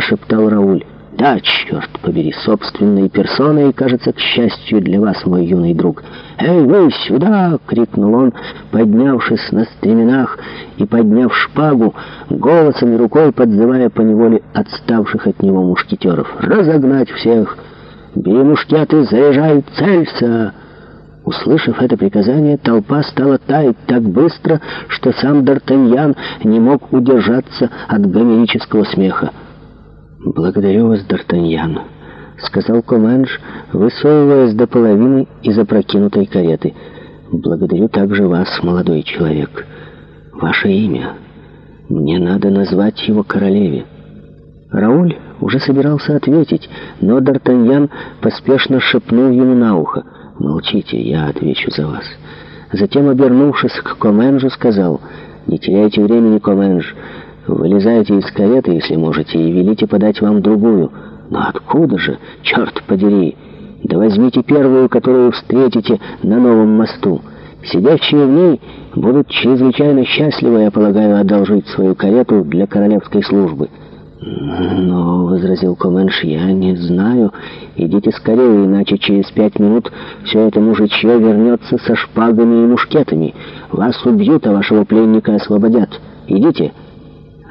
прошептал Рауль. «Да, черт побери, собственной персоной, кажется, к счастью для вас, мой юный друг!» «Эй, вы сюда!» — крикнул он, поднявшись на стременах и подняв шпагу, голосом и рукой подзывая по неволе отставших от него мушкетеров. «Разогнать всех! Бери мушкеты, заряжай, целься!» Услышав это приказание, толпа стала таять так быстро, что сам Д'Артаньян не мог удержаться от гомерического смеха. «Благодарю вас, Д'Артаньян», — сказал Команж, высовываясь до половины из опрокинутой кареты. «Благодарю также вас, молодой человек. Ваше имя. Мне надо назвать его королеве». Рауль уже собирался ответить, но Д'Артаньян поспешно шепнул ему на ухо. «Молчите, я отвечу за вас». Затем, обернувшись к Коменжу, сказал «Не теряйте времени, Коменж». Вылезайте из кареты, если можете, и велите подать вам другую. Но откуда же, черт подери? Да возьмите первую, которую встретите на новом мосту. Сидящие в ней будут чрезвычайно счастливы, я полагаю, одолжить свою карету для королевской службы». «Но», — возразил Коменш, — «я не знаю. Идите скорее, иначе через пять минут все это мужичье вернется со шпагами и мушкетами. Вас убьют, а вашего пленника освободят. Идите».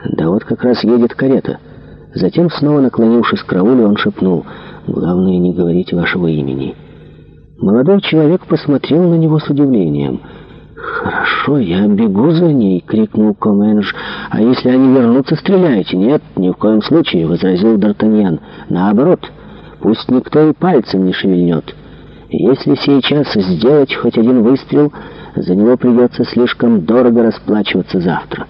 Да вот как раз едет карета. Затем, снова наклонившись к Раулю, он шепнул, «Главное, не говорить вашего имени». Молодой человек посмотрел на него с удивлением. «Хорошо, я бегу за ней!» — крикнул Коменж. «А если они вернутся, стреляйте!» «Нет, ни в коем случае!» — возразил Д'Артаньян. «Наоборот, пусть никто и пальцем не шевельнет. Если сейчас сделать хоть один выстрел, за него придется слишком дорого расплачиваться завтра».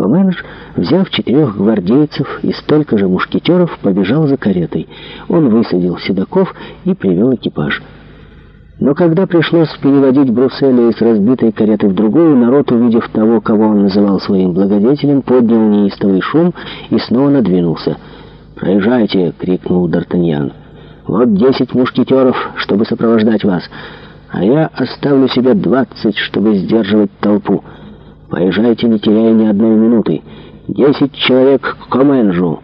Коменш, взяв четырех гвардейцев и столько же мушкетеров, побежал за каретой. Он высадил седаков и привел экипаж. Но когда пришлось переводить Брусселя из разбитой кареты в другую, народ, увидев того, кого он называл своим благодетелем, поднял неистовый шум и снова надвинулся. «Проезжайте!» — крикнул Д'Артаньян. «Вот десять мушкетеров, чтобы сопровождать вас, а я оставлю себе двадцать, чтобы сдерживать толпу». Поезжайте, не теряя ни одной минуты. Десять человек к команжу.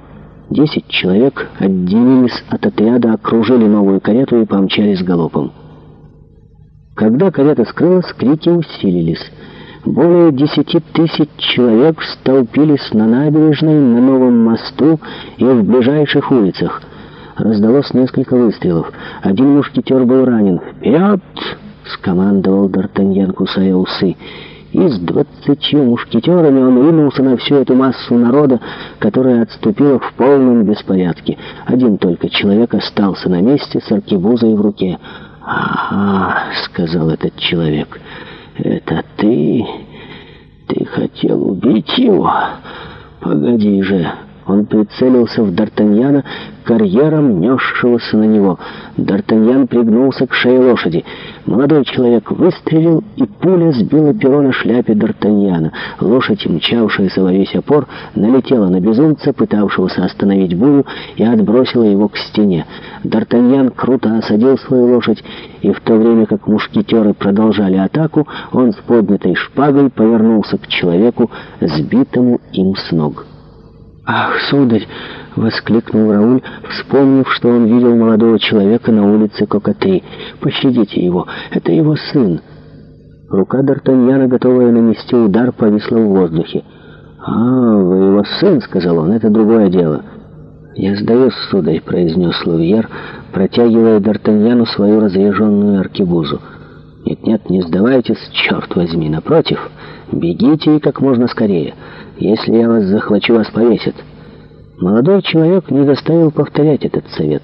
Десять человек отделились от отряда, окружили новую карету и помчались галопом. Когда карета скрылась, крики усилились. Более десяти тысяч человек столпились на набережной, на новом мосту и в ближайших улицах. Раздалось несколько выстрелов. Один мушкетер был ранен. «Вперед!» — скомандовал Д'Артаньян, кусая усы и с двадцатью мушкетерами он ринулся на всю эту массу народа, которая отступила в полном беспорядке. Один только человек остался на месте с аркебузой в руке. «Ага», — сказал этот человек, — «это ты? Ты хотел убить его? Погоди же». Он прицелился в Д'Артаньяна, карьером несшегося на него. Д'Артаньян пригнулся к шее лошади. Молодой человек выстрелил, и пуля сбила перо на шляпе Д'Артаньяна. Лошадь, мчавшаяся во весь опор, налетела на безумца, пытавшегося остановить бурю, и отбросила его к стене. Д'Артаньян круто осадил свою лошадь, и в то время как мушкетеры продолжали атаку, он с поднятой шпагой повернулся к человеку, сбитому им с ног. «Ах, сударь!» — воскликнул Рауль, вспомнив, что он видел молодого человека на улице Кокоты. «Пощадите его! Это его сын!» Рука Д'Артаньяна, готовая нанести удар, повисла в воздухе. «А, вы его сын!» — сказал он. «Это другое дело!» «Я сдаюсь, сударь!» — произнес Лувьер, протягивая Д'Артаньяну свою разряженную аркебузу. Нет, нет, не сдавайтесь, черт возьми, напротив. Бегите как можно скорее. Если я вас захвачу, вас повесят. Молодой человек не заставил повторять этот совет.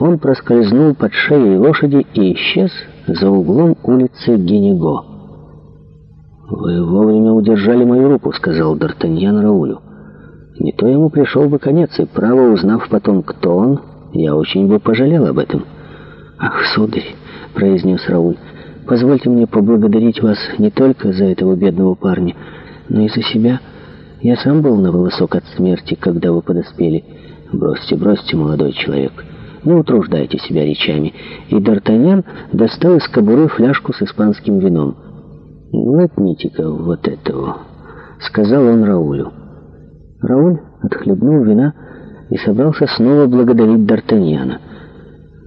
Он проскользнул под шеей лошади и исчез за углом улицы Генего. «Вы вовремя удержали мою руку», — сказал Д'Артаньян Раулю. «Не то ему пришел бы конец, и, право, узнав потом, кто он, я очень бы пожалел об этом». «Ах, сударь», — произнес Рауль, — Позвольте мне поблагодарить вас не только за этого бедного парня, но и за себя. Я сам был на волосок от смерти, когда вы подоспели. Бросьте, бросьте, молодой человек. Не утруждайте себя речами. И Д'Артаньян достал из кобуры фляжку с испанским вином. «Глотните-ка вот этого», — сказал он Раулю. Рауль отхлебнул вина и собрался снова благодарить Д'Артаньяна.